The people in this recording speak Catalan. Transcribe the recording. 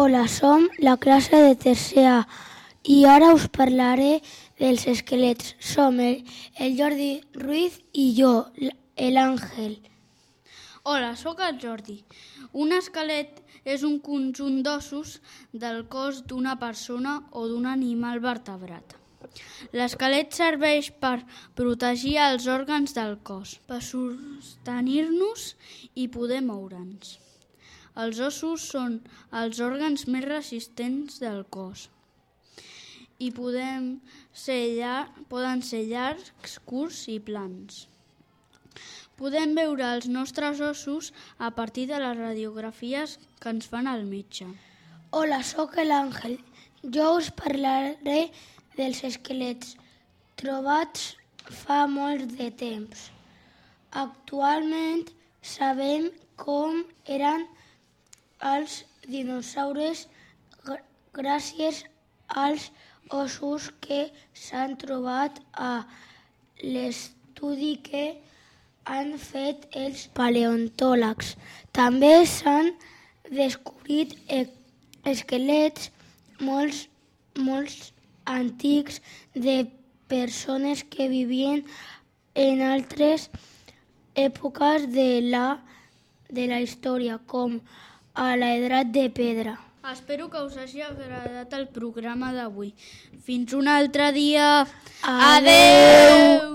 Hola, som la classe de tercer A i ara us parlaré dels esquelets. Som el, el Jordi Ruiz i jo, l'Àngel. Hola, sóc el Jordi. Un esquelet és un conjunt d'ossos del cos d'una persona o d'un animal vertebrat. L'esquelet serveix per protegir els òrgans del cos, per sostenir-nos i poder moure'ns. Els ossos són els òrgans més resistents del cos i podem ser llar poden ser llargs, curts i plans. Podem veure els nostres ossos a partir de les radiografies que ens fan al metge. Hola, sóc l'Àngel. Jo us parlaré dels esquelets trobats fa molt de temps. Actualment sabem com eren els dinosaures gràcies als ossos que s'han trobat a l'estudi que han fet els paleontòlegs. També s'han descobrit esquelets molt, molt antics de persones que vivien en altres èpoques de la, de la història, com a l'edat de pedra. Espero que us hagi agradat el programa d'avui. Fins un altre dia. Adeu!